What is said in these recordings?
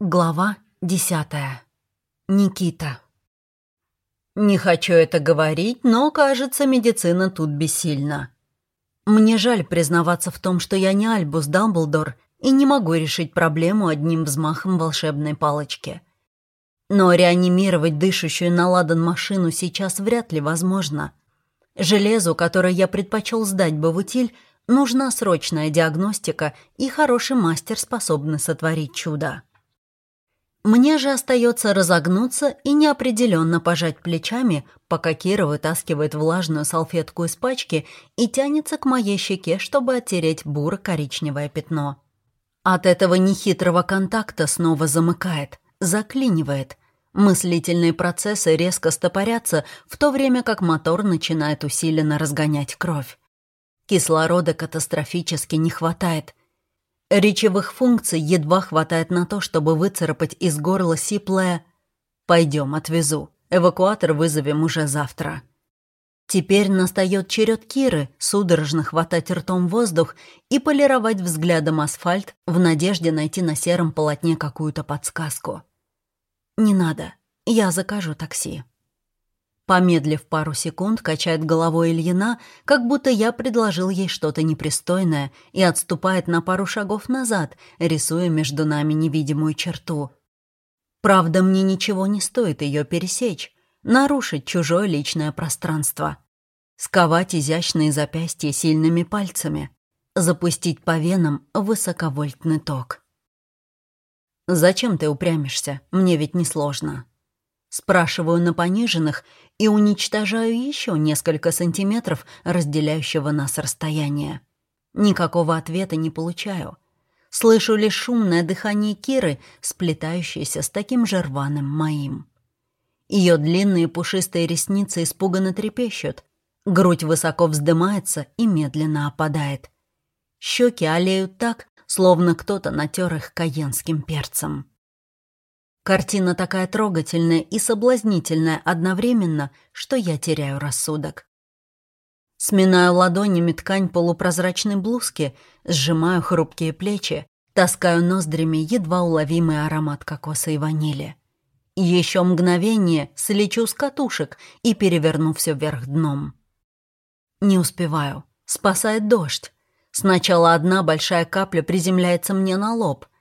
Глава десятая. Никита. Не хочу это говорить, но, кажется, медицина тут бессильна. Мне жаль признаваться в том, что я не Альбус Дамблдор и не могу решить проблему одним взмахом волшебной палочки. Но реанимировать дышащую на ладан машину сейчас вряд ли возможно. Железу, которое я предпочел сдать бы в утиль, нужна срочная диагностика и хороший мастер, способный сотворить чудо. Мне же остается разогнуться и неопределенно пожать плечами, пока Кира вытаскивает влажную салфетку из пачки и тянется к моей щеке, чтобы оттереть буро-коричневое пятно. От этого нехитрого контакта снова замыкает, заклинивает. Мыслительные процессы резко стопорятся, в то время как мотор начинает усиленно разгонять кровь. Кислорода катастрофически не хватает, Речевых функций едва хватает на то, чтобы выцарапать из горла сиплое «Пойдем, отвезу. Эвакуатор вызовем уже завтра». Теперь настает черед Киры судорожно хватать ртом воздух и полировать взглядом асфальт в надежде найти на сером полотне какую-то подсказку. «Не надо, я закажу такси». Помедлив пару секунд, качает головой Ильина, как будто я предложил ей что-то непристойное, и отступает на пару шагов назад, рисуя между нами невидимую черту. Правда, мне ничего не стоит ее пересечь, нарушить чужое личное пространство. Сковать изящные запястья сильными пальцами, запустить по венам высоковольтный ток. «Зачем ты упрямишься? Мне ведь несложно». Спрашиваю на пониженных и уничтожаю еще несколько сантиметров разделяющего нас расстояния. Никакого ответа не получаю. Слышу лишь шумное дыхание Киры, сплетающееся с таким же рваным моим. Ее длинные пушистые ресницы испуганно трепещут, грудь высоко вздымается и медленно опадает. Щеки олеют так, словно кто-то натер их каенским перцем. Картина такая трогательная и соблазнительная одновременно, что я теряю рассудок. Сминаю ладонями ткань полупрозрачной блузки, сжимаю хрупкие плечи, таскаю ноздрями едва уловимый аромат кокоса и ванили. Еще мгновение слечу с катушек и переверну все вверх дном. Не успеваю. Спасает дождь. Сначала одна большая капля приземляется мне на лоб —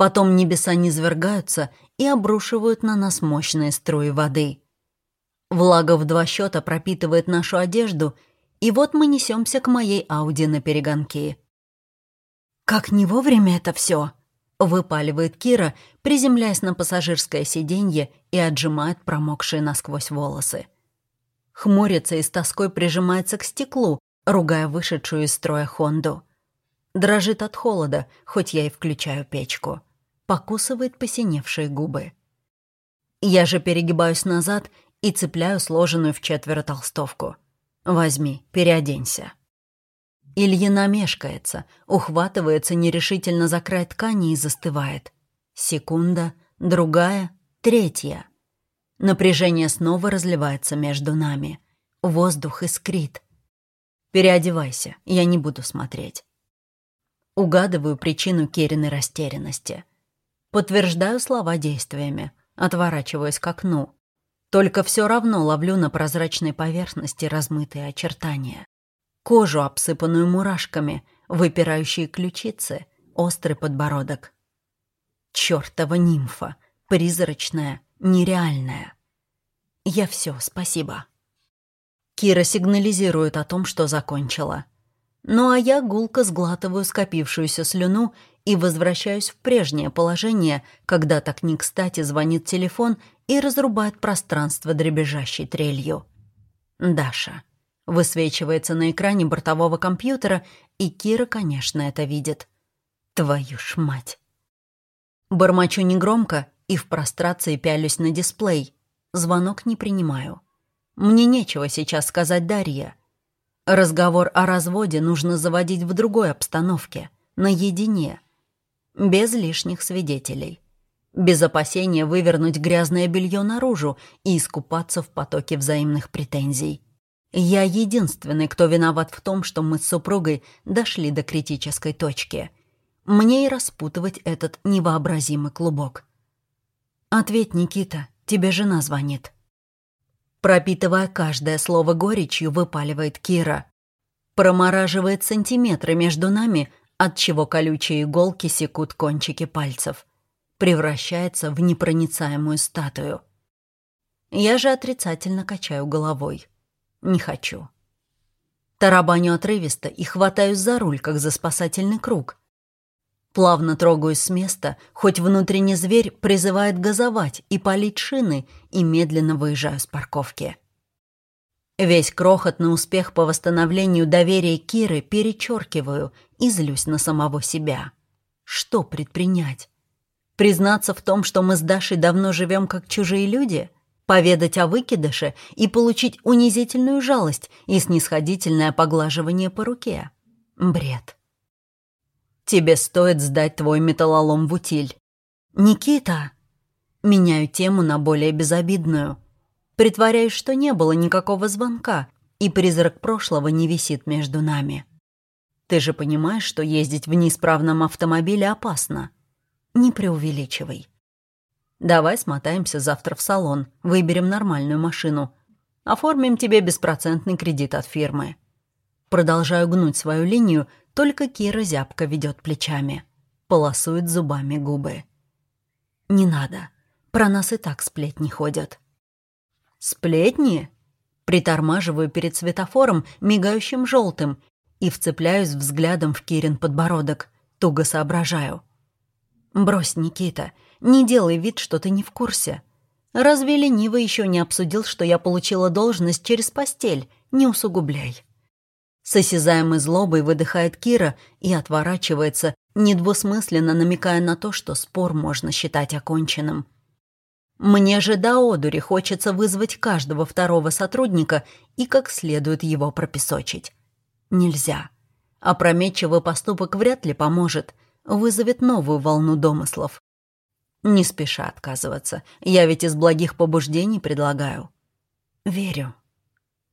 Потом небеса низвергаются и обрушивают на нас мощные струи воды. Влага в два счета пропитывает нашу одежду, и вот мы несемся к моей Ауди на перегонки. «Как не вовремя это все!» — выпаливает Кира, приземляясь на пассажирское сиденье и отжимает промокшие насквозь волосы. Хмурится и с тоской прижимается к стеклу, ругая вышедшую из строя Хонду. Дрожит от холода, хоть я и включаю печку покусывает посиневшие губы. Я же перегибаюсь назад и цепляю сложенную в четверо толстовку. «Возьми, переоденься». Ильина мешкается, ухватывается нерешительно за край ткани и застывает. Секунда, другая, третья. Напряжение снова разливается между нами. Воздух искрит. «Переодевайся, я не буду смотреть». Угадываю причину Кериной растерянности. Подтверждаю слова действиями, отворачиваясь к окну. Только все равно ловлю на прозрачной поверхности размытые очертания. Кожу, обсыпанную мурашками, выпирающие ключицы, острый подбородок. Чёртова нимфа, призрачная, нереальная. Я все, спасибо. Кира сигнализирует о том, что закончила. Ну а я гулко сглатываю скопившуюся слюну и возвращаюсь в прежнее положение, когда так не кстати звонит телефон и разрубает пространство дребезжащей трелью. Даша. Высвечивается на экране бортового компьютера, и Кира, конечно, это видит. Твою ж мать. Бормочу негромко и в прострации пялюсь на дисплей. Звонок не принимаю. Мне нечего сейчас сказать Дарье. Разговор о разводе нужно заводить в другой обстановке, наедине, без лишних свидетелей. Без опасения вывернуть грязное белье наружу и искупаться в потоке взаимных претензий. Я единственный, кто виноват в том, что мы с супругой дошли до критической точки. Мне и распутывать этот невообразимый клубок. «Ответь, Никита, тебе жена звонит». Пропитывая каждое слово горечью, выпаливает Кира. Промораживает сантиметры между нами, от чего колючие иголки секут кончики пальцев. Превращается в непроницаемую статую. Я же отрицательно качаю головой. Не хочу. Тарабаню отрывисто и хватаюсь за руль, как за спасательный круг. Плавно трогаюсь с места, хоть внутренний зверь призывает газовать и палить шины, и медленно выезжаю с парковки. Весь крохотный успех по восстановлению доверия Киры перечеркиваю и злюсь на самого себя. Что предпринять? Признаться в том, что мы с Дашей давно живем как чужие люди? Поведать о выкидыше и получить унизительную жалость и снисходительное поглаживание по руке? Бред. Тебе стоит сдать твой металлолом в утиль. Никита! Меняю тему на более безобидную. Притворяюсь, что не было никакого звонка, и призрак прошлого не висит между нами. Ты же понимаешь, что ездить в неисправном автомобиле опасно. Не преувеличивай. Давай смотаемся завтра в салон, выберем нормальную машину. Оформим тебе беспроцентный кредит от фирмы. Продолжаю гнуть свою линию, только Кира зябко ведет плечами. Полосует зубами губы. «Не надо. Про нас и так сплетни ходят». «Сплетни?» Притормаживаю перед светофором, мигающим желтым, и вцепляюсь взглядом в Кирин подбородок. Туго соображаю. «Брось, Никита, не делай вид, что ты не в курсе. Разве ленивый еще не обсудил, что я получила должность через постель? Не усугубляй». С осязаемой злобой выдыхает Кира и отворачивается, недвусмысленно намекая на то, что спор можно считать оконченным. Мне же до одури хочется вызвать каждого второго сотрудника и как следует его пропесочить. Нельзя. Опрометчивый поступок вряд ли поможет, вызовет новую волну домыслов. Не спеша отказываться, я ведь из благих побуждений предлагаю. Верю.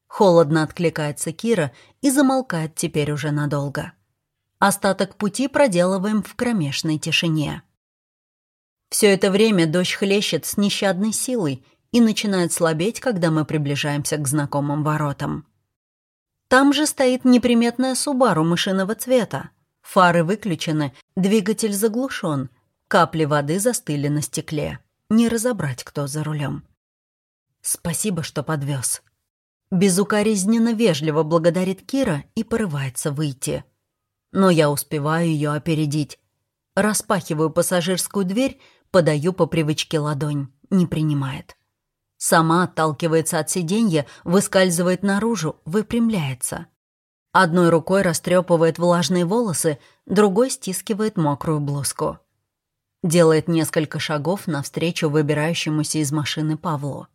Холодно откликается Кира и замолкает теперь уже надолго. Остаток пути проделываем в кромешной тишине. Все это время дождь хлещет с нещадной силой и начинает слабеть, когда мы приближаемся к знакомым воротам. Там же стоит неприметная Субару мышиного цвета. Фары выключены, двигатель заглушен, капли воды застыли на стекле. Не разобрать, кто за рулем. Спасибо, что подвез. Безукоризненно вежливо благодарит Кира и порывается выйти. Но я успеваю ее опередить. Распахиваю пассажирскую дверь, подаю по привычке ладонь. Не принимает. Сама отталкивается от сиденья, выскальзывает наружу, выпрямляется. Одной рукой растрепывает влажные волосы, другой стискивает мокрую блузку. Делает несколько шагов навстречу выбирающемуся из машины Павлу.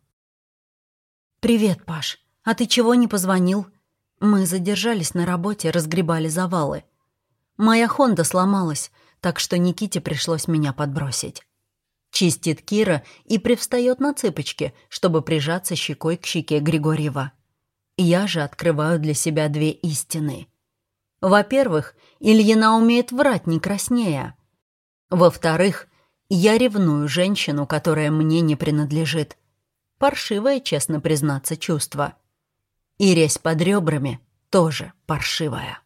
«Привет, Паш. А ты чего не позвонил? Мы задержались на работе, разгребали завалы. Моя Хонда сломалась, так что Никите пришлось меня подбросить. Чистит Кира и привстает на цыпочки, чтобы прижаться щекой к щеке Григорьева. Я же открываю для себя две истины. Во-первых, Ильина умеет врать не краснея. Во-вторых, я ревную женщину, которая мне не принадлежит. Паршивое, честно признаться, чувство. И резь под ребрами тоже паршивая.